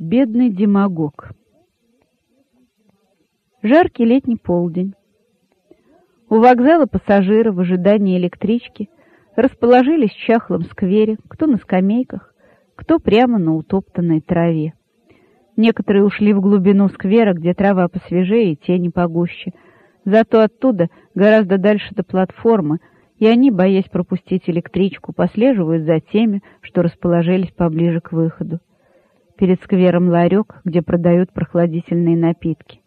Бедный демагог. Жаркий летний полдень. У вокзала пассажиры в ожидании электрички расположились в чахлом сквере, кто на скамейках, кто прямо на утоптанной траве. Некоторые ушли в глубину сквера, где трава посвежее и тени погуще. Зато оттуда, гораздо дальше до платформы, и они, боясь пропустить электричку, послеживают за теми, что расположились поближе к выходу. Перед сквером ларек, где продают прохладительные напитки.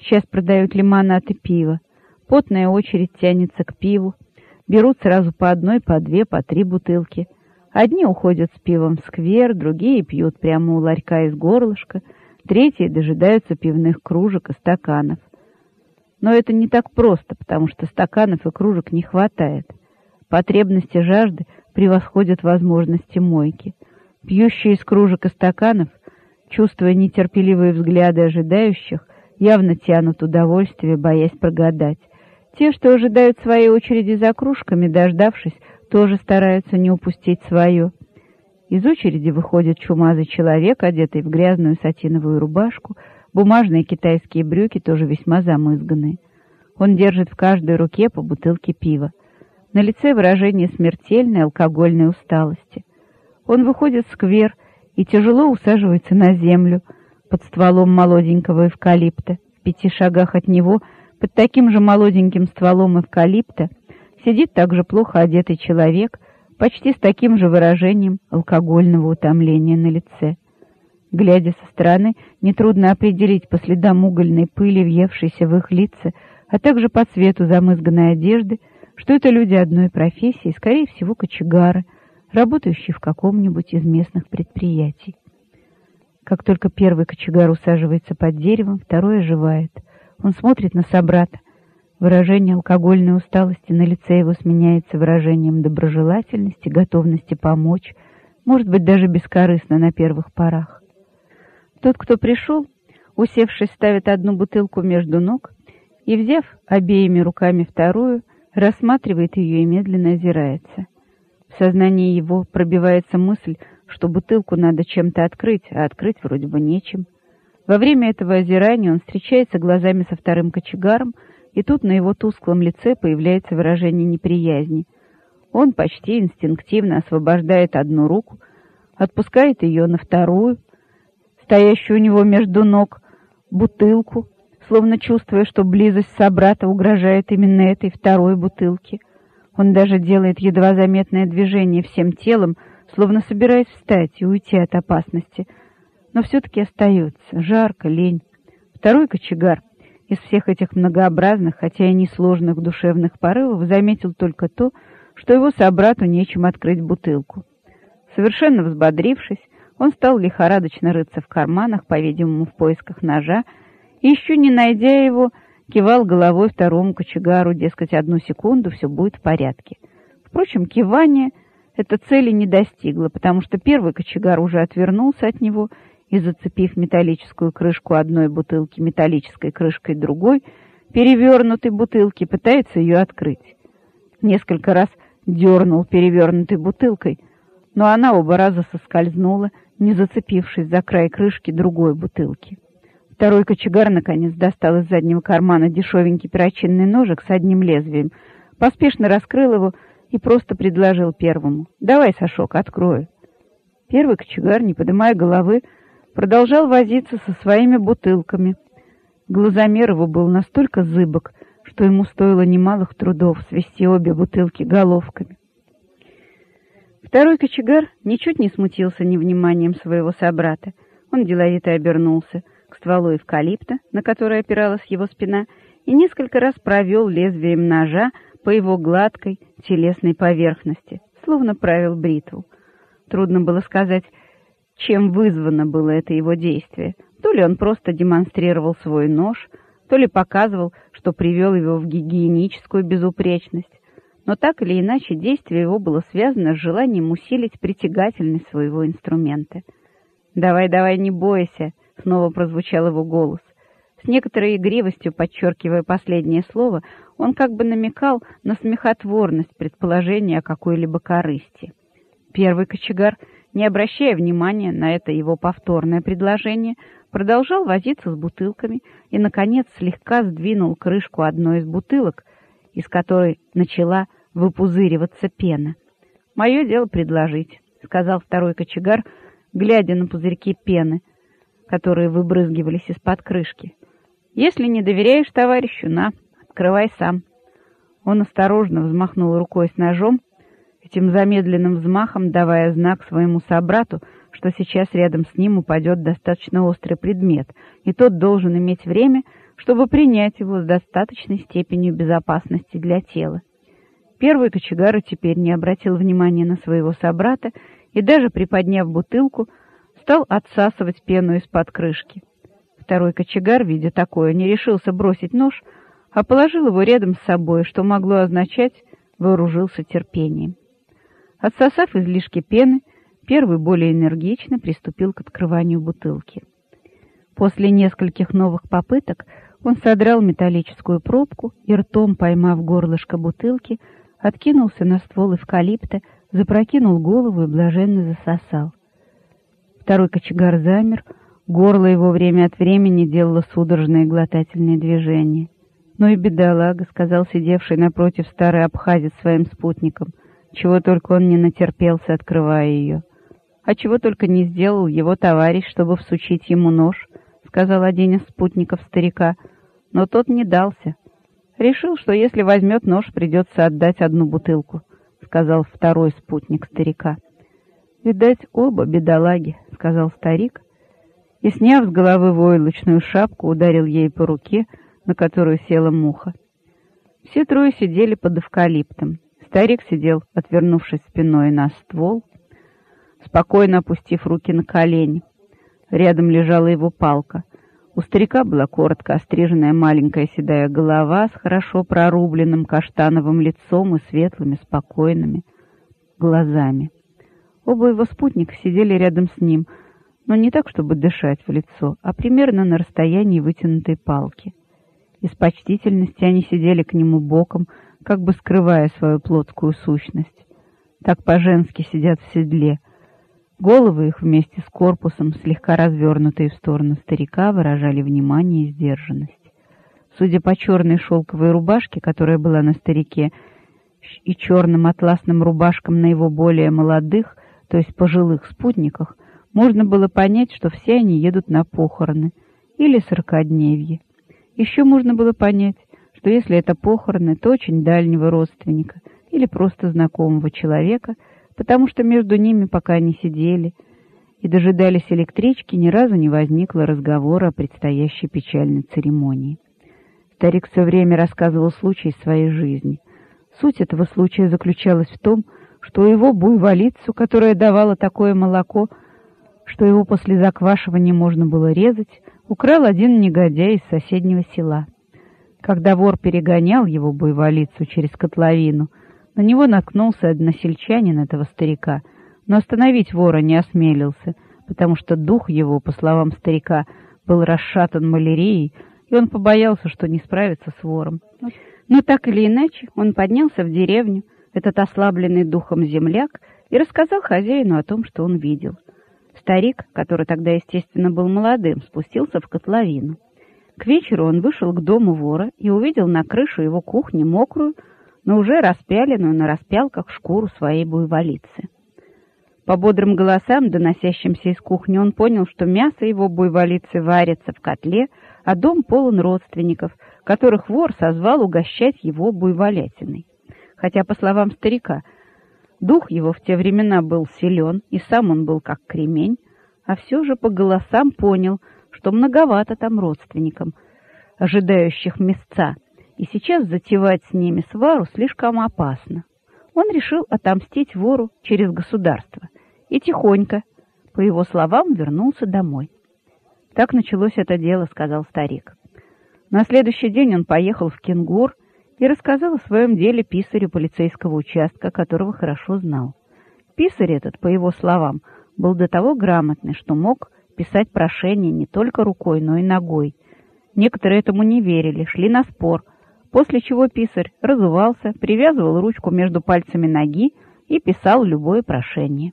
Сейчас продают лимонад и пиво. Потная очередь тянется к пиву. Берут сразу по одной, по две, по три бутылки. Одни уходят с пивом в сквер, другие пьют прямо у ларька из горлышка, третьи дожидаются пивных кружек и стаканов. Но это не так просто, потому что стаканов и кружек не хватает. Потребности жажды превосходят возможности мойки — Пьющие из кружек и стаканов, чувствуя нетерпеливые взгляды ожидающих, явно тянут удовольствие, боясь прогадать. Те, что ожидают своей очереди за кружками, дождавшись, тоже стараются не упустить свое. Из очереди выходит чумазый человек, одетый в грязную сатиновую рубашку, бумажные китайские брюки, тоже весьма замызганные. Он держит в каждой руке по бутылке пива. На лице выражение смертельной алкогольной усталости. Он выходит в сквер и тяжело усаживается на землю под стволом молоденького эвкалипта. В пяти шагах от него, под таким же молоденьким стволом эвкалипта, сидит также плохо одетый человек, почти с таким же выражением алкогольного утомления на лице. Глядя со стороны, нетрудно определить по следам угольной пыли, въевшейся в их лица, а также по цвету замызганной одежды, что это люди одной профессии, скорее всего, кочегары — работающий в каком-нибудь из местных предприятий. Как только первый кочегар усаживается под деревом, второй оживает. Он смотрит на собрата. Выражение алкогольной усталости на лице его сменяется выражением доброжелательности, готовности помочь, может быть, даже бескорыстно на первых порах. Тот, кто пришел, усевшись, ставит одну бутылку между ног и, взяв обеими руками вторую, рассматривает ее и медленно озирается. В сознании его пробивается мысль, что бутылку надо чем-то открыть, а открыть вроде бы нечем. Во время этого озирания он встречается глазами со вторым кочегаром, и тут на его тусклом лице появляется выражение неприязни. Он почти инстинктивно освобождает одну руку, отпускает ее на вторую, стоящую у него между ног, бутылку, словно чувствуя, что близость собрата угрожает именно этой второй бутылке — он даже делает едва заметное движение всем телом, словно собираясь встать и уйти от опасности. Но все-таки остается. Жарко, лень. Второй кочегар из всех этих многообразных, хотя и несложных душевных порывов, заметил только то, что его собрату нечем открыть бутылку. Совершенно взбодрившись, он стал лихорадочно рыться в карманах, по-видимому, в поисках ножа, и еще не найдя его, кивал головой второму кочегару, дескать, одну секунду, все будет в порядке. Впрочем, кивание эта цели не достигло, потому что первый кочегар уже отвернулся от него и, зацепив металлическую крышку одной бутылки металлической крышкой другой, перевернутой бутылки, пытается ее открыть. Несколько раз дернул перевернутой бутылкой, но она оба раза соскользнула, не зацепившись за край крышки другой бутылки. Второй кочегар, наконец, достал из заднего кармана дешевенький перочинный ножик с одним лезвием, поспешно раскрыл его и просто предложил первому. «Давай, Сашок, открою». Первый кочегар, не поднимая головы, продолжал возиться со своими бутылками. Глазомер его был настолько зыбок, что ему стоило немалых трудов свести обе бутылки головками. Второй кочегар ничуть не смутился невниманием своего собрата. Он деловито обернулся — стволу эвкалипта, на который опиралась его спина, и несколько раз провел лезвием ножа по его гладкой телесной поверхности, словно правил бритву. Трудно было сказать, чем вызвано было это его действие. То ли он просто демонстрировал свой нож, то ли показывал, что привел его в гигиеническую безупречность. Но так или иначе действие его было связано с желанием усилить притягательность своего инструмента. «Давай, давай, не бойся!» Снова прозвучал его голос. С некоторой игривостью, подчеркивая последнее слово, он как бы намекал на смехотворность предположения о какой-либо корысти. Первый кочегар не обращая внимания на это его повторное предложение, продолжал возиться с бутылками и, наконец, слегка сдвинул крышку одной из бутылок, из которой начала выпузыриваться пена. «Мое дело предложить», — сказал второй кочегар, глядя на пузырьки пены, которые выбрызгивались из-под крышки. «Если не доверяешь товарищу, на, открывай сам». Он осторожно взмахнул рукой с ножом, этим замедленным взмахом давая знак своему собрату, что сейчас рядом с ним упадет достаточно острый предмет, и тот должен иметь время, чтобы принять его с достаточной степенью безопасности для тела. Первый кочегар теперь не обратил внимания на своего собрата и даже приподняв бутылку, стал отсасывать пену из-под крышки. Второй кочегар, видя такое, не решился бросить нож, а положил его рядом с собой, что могло означать вооружился терпением. Отсосав излишки пены, первый более энергично приступил к открыванию бутылки. После нескольких новых попыток он содрал металлическую пробку и ртом, поймав горлышко бутылки, откинулся на ствол эвкалипта, запрокинул голову и блаженно засосал. Второй кочегар замер, горло его время от времени делало судорожные глотательные движения. «Ну и бедолага», — сказал сидевший напротив старый абхазец своим спутником, чего только он не натерпелся, открывая ее. «А чего только не сделал его товарищ, чтобы всучить ему нож», — сказал один из спутников старика, но тот не дался. Решил, что если возьмет нож, придется отдать одну бутылку, — сказал второй спутник старика. «Видать, оба бедолаги», — сказал старик, и, сняв с головы войлочную шапку, ударил ей по руке, на которую села муха. Все трое сидели под эвкалиптом. Старик сидел, отвернувшись спиной на ствол, спокойно опустив руки на колени. Рядом лежала его палка. У старика была коротко остриженная маленькая седая голова с хорошо прорубленным каштановым лицом и светлыми, спокойными глазами. Оба его спутника сидели рядом с ним, но не так, чтобы дышать в лицо, а примерно на расстоянии вытянутой палки. Из почтительности они сидели к нему боком, как бы скрывая свою плотскую сущность. Так по-женски сидят в седле — Головы их вместе с корпусом, слегка развернутые в сторону старика, выражали внимание и сдержанность. Судя по черной шелковой рубашке, которая была на старике, и черным атласным рубашкам на его более молодых, то есть пожилых спутниках, можно было понять, что все они едут на похороны или сорокодневье. Еще можно было понять, что если это похороны, то очень дальнего родственника или просто знакомого человека — потому что между ними, пока они сидели и дожидались электрички, ни разу не возникло разговора о предстоящей печальной церемонии. Старик все время рассказывал случай своей жизни. Суть этого случая заключалась в том, что его буйволицу, которая давала такое молоко, что его после заквашивания можно было резать, украл один негодяй из соседнего села. Когда вор перегонял его буйволицу через котловину — на него наткнулся односельчанин этого старика, но остановить вора не осмелился, потому что дух его, по словам старика, был расшатан малярией, и он побоялся, что не справится с вором. Но так или иначе он поднялся в деревню, этот ослабленный духом земляк, и рассказал хозяину о том, что он видел. Старик, который тогда, естественно, был молодым, спустился в котловину. К вечеру он вышел к дому вора и увидел на крышу его кухни мокрую, но уже распяленную на распялках шкуру своей буйволицы. По бодрым голосам, доносящимся из кухни, он понял, что мясо его буйволицы варится в котле, а дом полон родственников, которых вор созвал угощать его буйволятиной. Хотя, по словам старика, дух его в те времена был силен, и сам он был как кремень, а все же по голосам понял, что многовато там родственникам, ожидающих мясца, и сейчас затевать с ними свару слишком опасно. Он решил отомстить вору через государство и тихонько, по его словам, вернулся домой. «Так началось это дело», — сказал старик. На следующий день он поехал в Кенгур и рассказал о своем деле писарю полицейского участка, которого хорошо знал. Писарь этот, по его словам, был до того грамотный, что мог писать прошение не только рукой, но и ногой. Некоторые этому не верили, шли на спор, после чего писарь разувался, привязывал ручку между пальцами ноги и писал любое прошение.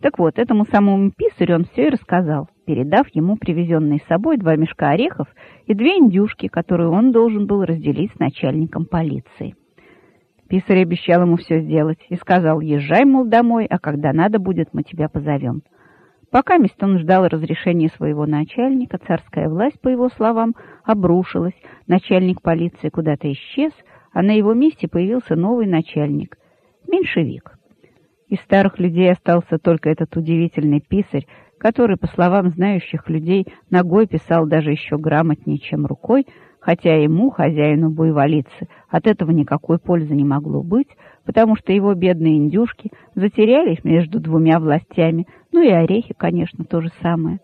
Так вот, этому самому писарю он все и рассказал, передав ему привезенные с собой два мешка орехов и две индюшки, которые он должен был разделить с начальником полиции. Писарь обещал ему все сделать и сказал, езжай, мол, домой, а когда надо будет, мы тебя позовем. Пока он ждал разрешения своего начальника, царская власть, по его словам, обрушилась, начальник полиции куда-то исчез, а на его месте появился новый начальник — меньшевик. Из старых людей остался только этот удивительный писарь, который, по словам знающих людей, ногой писал даже еще грамотнее, чем рукой, хотя ему, хозяину буйволицы, от этого никакой пользы не могло быть, потому что его бедные индюшки затерялись между двумя властями, ну и орехи, конечно, то же самое.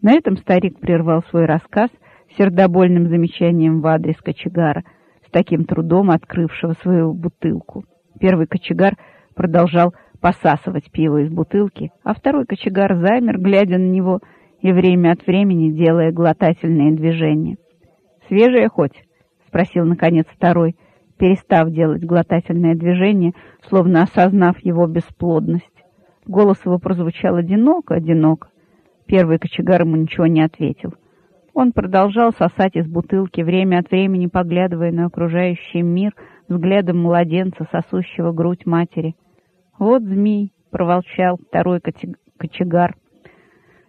На этом старик прервал свой рассказ сердобольным замечанием в адрес кочегара, с таким трудом открывшего свою бутылку. Первый кочегар — продолжал посасывать пиво из бутылки, а второй кочегар замер, глядя на него и время от времени делая глотательные движения. «Свежее хоть?» — спросил, наконец, второй, перестав делать глотательное движение, словно осознав его бесплодность. Голос его прозвучал одиноко, одиноко. Первый кочегар ему ничего не ответил. Он продолжал сосать из бутылки, время от времени поглядывая на окружающий мир взглядом младенца, сосущего грудь матери — «Вот змей!» — проволчал второй кочегар.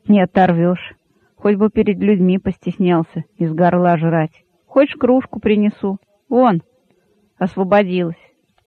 «Не оторвешь. Хоть бы перед людьми постеснялся из горла жрать. Хочешь, кружку принесу? Вон!» Освободилась.